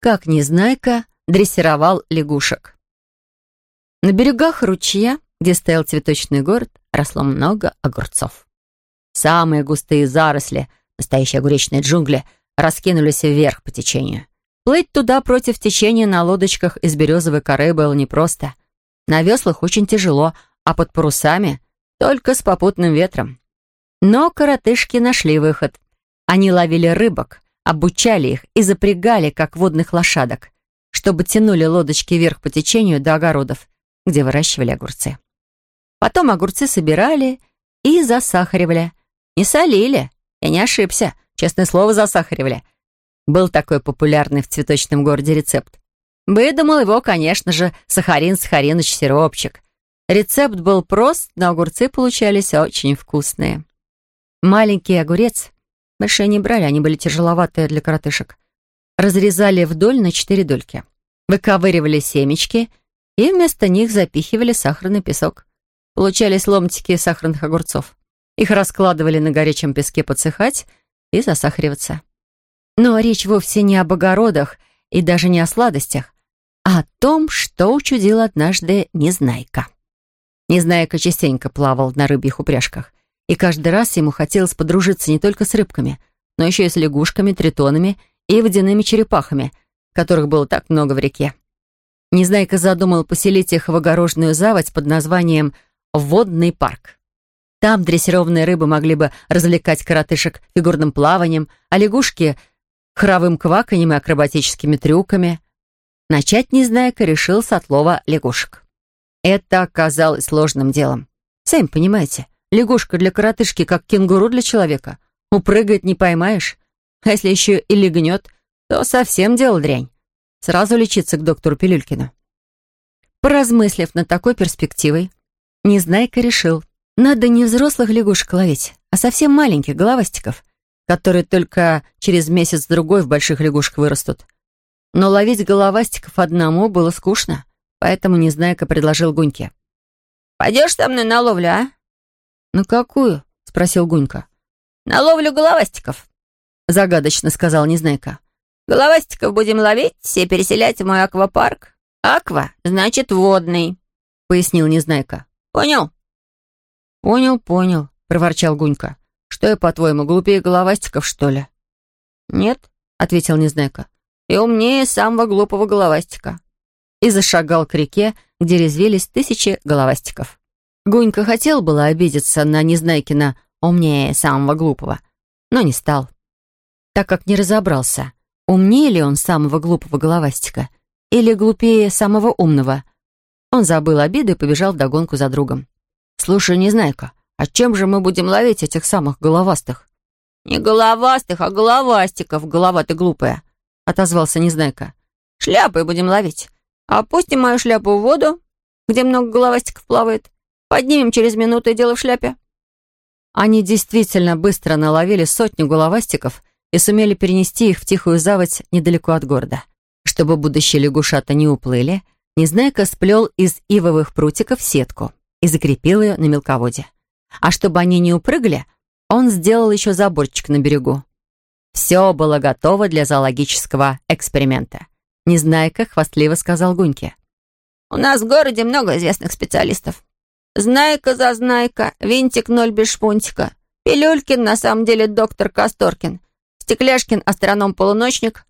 как Незнайка дрессировал лягушек. На берегах ручья, где стоял цветочный город, росло много огурцов. Самые густые заросли, настоящие огуречные джунгли, раскинулись вверх по течению. Плыть туда против течения на лодочках из березовой коры было непросто. На веслах очень тяжело, а под парусами только с попутным ветром. Но коротышки нашли выход. Они ловили рыбок, обучали их и запрягали, как водных лошадок, чтобы тянули лодочки вверх по течению до огородов, где выращивали огурцы. Потом огурцы собирали и засахаривали. Не солили, я не ошибся, честное слово, засахаривали. Был такой популярный в цветочном городе рецепт. Выдумал его, конечно же, Сахарин Сахаринович Сиропчик. Рецепт был прост, но огурцы получались очень вкусные. Маленький огурец, большие не брали, они были тяжеловатые для коротышек, разрезали вдоль на четыре дольки. Выковыривали семечки и вместо них запихивали сахарный песок. Получались ломтики сахарных огурцов. Их раскладывали на горячем песке подсыхать и засахариваться. Но речь вовсе не об огородах и даже не о сладостях, а о том, что учудил однажды Незнайка. Незнайка частенько плавал на рыбьих упряжках и каждый раз ему хотелось подружиться не только с рыбками, но еще и с лягушками, тритонами и водяными черепахами, которых было так много в реке. Незнайка задумал поселить их в огороженную заводь под названием «Водный парк». Там дрессированные рыбы могли бы развлекать коротышек фигурным плаванием, а лягушки — хоровым кваканьем и акробатическими трюками. Начать Незнайка решил с отлова лягушек. Это оказалось сложным делом. Сами понимаете — Лягушка для коротышки, как кенгуру для человека. Упрыгает, не поймаешь. А если еще и легнет, то совсем дело дрянь. Сразу лечиться к доктору Пилюлькину. Поразмыслив над такой перспективой, Незнайка решил, надо не взрослых лягушек ловить, а совсем маленьких головастиков, которые только через месяц-другой в больших лягушек вырастут. Но ловить головастиков одному было скучно, поэтому Незнайка предложил Гуньке. «Пойдешь со мной на ловлю, а? «На какую?» — спросил Гунька. «На ловлю головастиков», — загадочно сказал Незнайка. «Головастиков будем ловить и переселять в мой аквапарк. Аква значит водный», — пояснил Незнайка. «Понял?» «Понял, понял», — проворчал Гунька. «Что я, по-твоему, глупее головастиков, что ли?» «Нет», — ответил Незнайка. «И умнее самого глупого головастика». И зашагал к реке, где резвились тысячи головастиков. Гунька хотел было обидеться на Незнайкина умнее самого глупого, но не стал, так как не разобрался, умнее ли он самого глупого головастика или глупее самого умного. Он забыл обиды и побежал вдогонку за другом. «Слушай, Незнайка, а чем же мы будем ловить этих самых головастых?» «Не головастых, а головастиков, голова ты глупая», — отозвался Незнайка. «Шляпой будем ловить. Опустим мою шляпу в воду, где много головастиков плавает, Поднимем через минуту и дело в шляпе». Они действительно быстро наловили сотню головастиков и сумели перенести их в тихую заводь недалеко от города. Чтобы будущие лягушата не уплыли, Незнайка сплел из ивовых прутиков сетку и закрепил ее на мелководье. А чтобы они не упрыгали, он сделал еще заборчик на берегу. Все было готово для зоологического эксперимента. Незнайка хвастливо сказал Гуньке. «У нас в городе много известных специалистов. Знайка-зазнайка, винтик ноль без шпунтика. Пилюлькин на самом деле доктор Касторкин. Стекляшкин астроном-полуночник.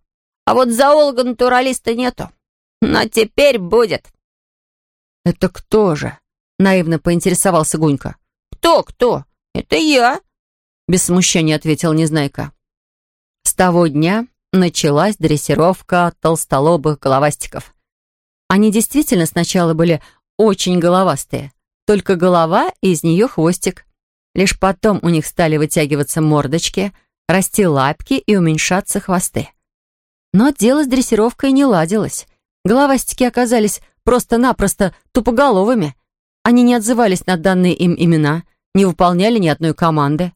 А вот зоолога-натуралиста нету. Но теперь будет. «Это кто же?» — наивно поинтересовался Гунька. «Кто, кто? Это я!» — без смущения ответил Незнайка. С того дня началась дрессировка толстолобых головастиков. Они действительно сначала были очень головастые, только голова и из нее хвостик. Лишь потом у них стали вытягиваться мордочки, расти лапки и уменьшаться хвосты. Но дело с дрессировкой не ладилось. Головастики оказались просто-напросто тупоголовыми. Они не отзывались на данные им имена, не выполняли ни одной команды.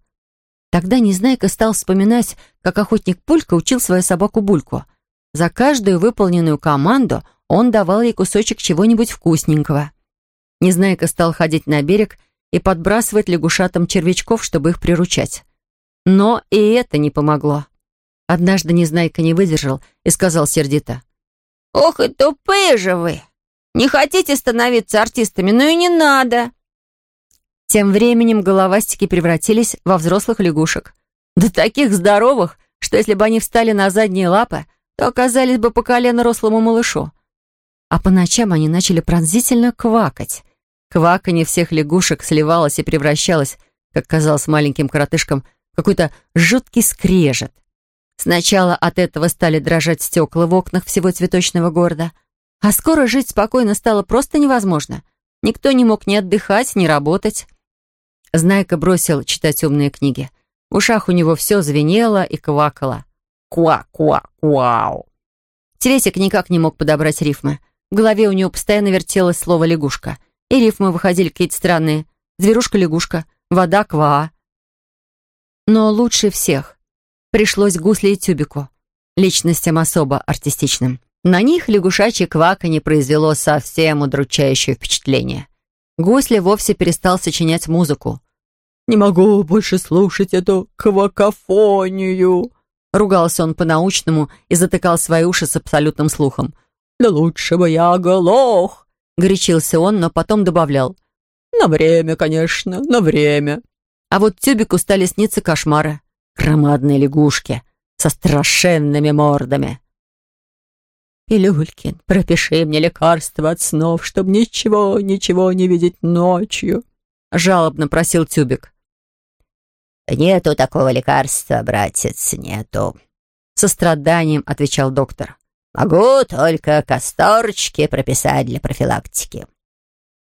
Тогда Незнайка стал вспоминать, как охотник Пулька учил свою собаку Бульку. За каждую выполненную команду он давал ей кусочек чего-нибудь вкусненького. Незнайка стал ходить на берег и подбрасывать лягушатам червячков, чтобы их приручать. Но и это не помогло. Однажды Незнайка не выдержал и сказал сердито. «Ох и тупые же вы! Не хотите становиться артистами, ну и не надо!» Тем временем головастики превратились во взрослых лягушек. Да таких здоровых, что если бы они встали на задние лапы, то оказались бы по колено рослому малышу. А по ночам они начали пронзительно квакать. Кваканье всех лягушек сливалось и превращалось, как казалось маленьким коротышкам, в какой-то жуткий скрежет. Сначала от этого стали дрожать стекла в окнах всего цветочного города, а скоро жить спокойно стало просто невозможно. Никто не мог ни отдыхать, ни работать. Знайка бросил читать умные книги. В ушах у него все звенело и квакало. Куа-куа-куау. Цветик никак не мог подобрать рифмы. В голове у него постоянно вертелось слово «лягушка». И рифмы выходили какие-то странные. Зверушка-лягушка, вода-кваа. Но лучше всех пришлось гусле и тюбику, личностям особо артистичным. На них лягушачье кваканье произвело совсем удручающее впечатление. Гусли вовсе перестал сочинять музыку. «Не могу больше слушать эту квакофонию», ругался он по-научному и затыкал свои уши с абсолютным слухом. «Да лучше бы я оглох», — горячился он, но потом добавлял. «На время, конечно, на время». А вот тюбику стали сниться кошмары. Громадные лягушки со страшенными мордами. «Пилюлькин, пропиши мне лекарство от снов, чтобы ничего, ничего не видеть ночью», — жалобно просил Тюбик. «Нету такого лекарства, братец, нету», — со страданием отвечал доктор. «Могу только касторочки прописать для профилактики».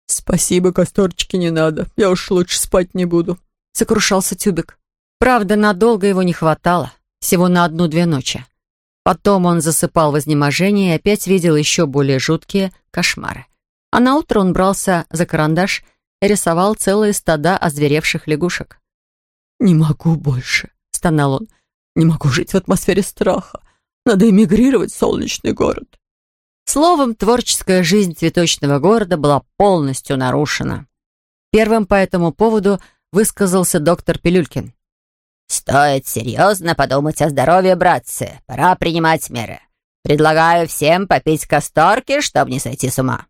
«Спасибо, касторочки не надо. Я уж лучше спать не буду», — сокрушался Тюбик. Правда, надолго его не хватало, всего на одну-две ночи. Потом он засыпал в изнеможении и опять видел еще более жуткие кошмары. А на утро он брался за карандаш и рисовал целые стада озверевших лягушек. «Не могу больше», — стонал он. «Не могу жить в атмосфере страха. Надо эмигрировать в солнечный город». Словом, творческая жизнь цветочного города была полностью нарушена. Первым по этому поводу высказался доктор Пилюлькин. «Стоит серьезно подумать о здоровье, братцы. Пора принимать меры. Предлагаю всем попить касторки, чтобы не сойти с ума».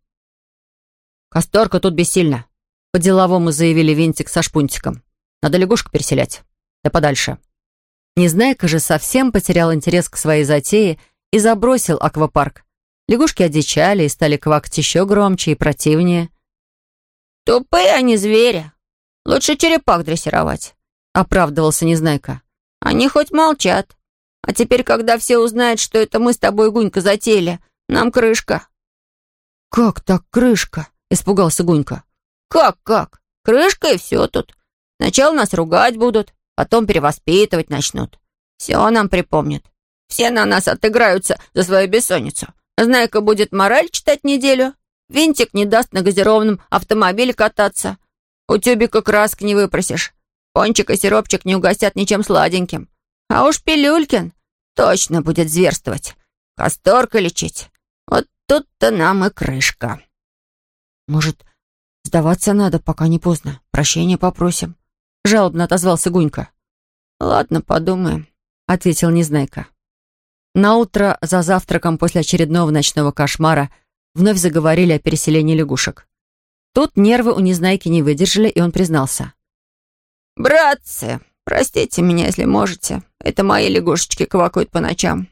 «Касторка тут бессильна», — по-деловому заявили Винтик со Шпунтиком. «Надо лягушку переселять. Да подальше». Незнайка же совсем потерял интерес к своей затее и забросил аквапарк. Лягушки одичали и стали квакать еще громче и противнее. «Тупые они звери. Лучше черепах дрессировать». — оправдывался Незнайка. «Они хоть молчат. А теперь, когда все узнают, что это мы с тобой, Гунька, затеяли, нам крышка». «Как так крышка?» — испугался Гунька. «Как-как? Крышка и все тут. Сначала нас ругать будут, потом перевоспитывать начнут. Все нам припомнят. Все на нас отыграются за свою бессонницу. Знайка будет мораль читать неделю. Винтик не даст на газированном автомобиле кататься. У тюбика краски не выпросишь. Пончик и сиропчик не угостят ничем сладеньким. А уж Пилюлькин точно будет зверствовать. Касторка лечить. Вот тут-то нам и крышка. Может, сдаваться надо, пока не поздно. Прощения попросим. Жалобно отозвался Гунька. Ладно, подумаем, ответил Незнайка. Наутро за завтраком после очередного ночного кошмара вновь заговорили о переселении лягушек. Тут нервы у Незнайки не выдержали, и он признался. «Братцы, простите меня, если можете. Это мои лягушечки квакают по ночам.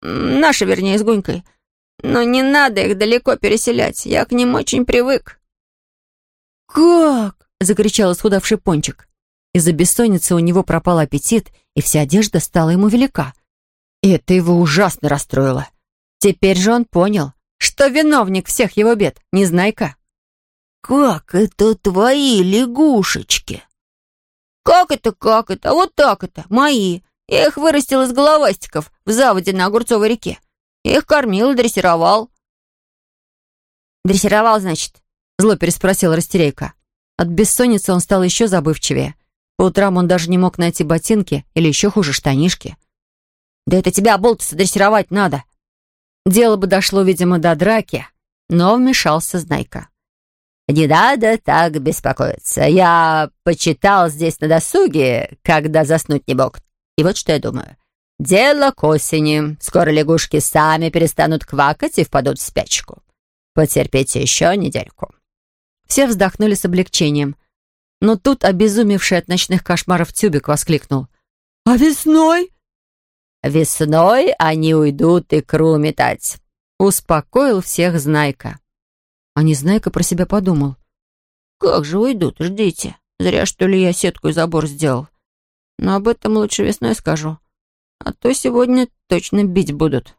Наши, вернее, с Гунькой. Но не надо их далеко переселять. Я к ним очень привык». «Как?» — закричал исхудавший пончик. Из-за бессонницы у него пропал аппетит, и вся одежда стала ему велика. И это его ужасно расстроило. Теперь же он понял, что виновник всех его бед — Незнайка. «Как это твои лягушечки?» «Как это, как это? Вот так это, мои. Я их вырастил из головастиков в заводе на Огурцовой реке. Я их кормил и дрессировал». «Дрессировал, значит?» — зло переспросил Растерейка. От бессонницы он стал еще забывчивее. По утрам он даже не мог найти ботинки или еще хуже штанишки. «Да это тебя, болтуса, дрессировать надо!» Дело бы дошло, видимо, до драки, но вмешался Знайка. «Не надо так беспокоиться. Я почитал здесь на досуге, когда заснуть не мог. И вот что я думаю. Дело к осени. Скоро лягушки сами перестанут квакать и впадут в спячку. Потерпите еще недельку». Все вздохнули с облегчением. Но тут обезумевший от ночных кошмаров Тюбик воскликнул. «А весной?» «Весной они уйдут икру метать», — успокоил всех Знайка. А Незнайка про себя подумал. «Как же уйдут, ждите. Зря, что ли, я сетку и забор сделал. Но об этом лучше весной скажу. А то сегодня точно бить будут».